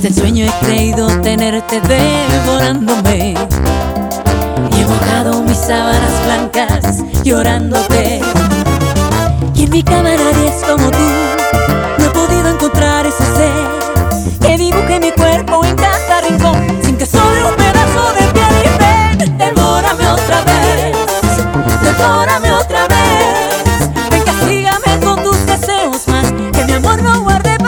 hasta el sueño he creído tenerte devorándome. Y he mojado mis sábanas blancas llorándote. Y en mi cama nadie es como tú. No he podido encontrar ese ser que dibuje mi cuerpo en cada rincón sin que sobre un pedazo de piel y ven. Devórame otra vez, devórame otra vez. Ven, castígame con tus deseos más que mi amor no guarde.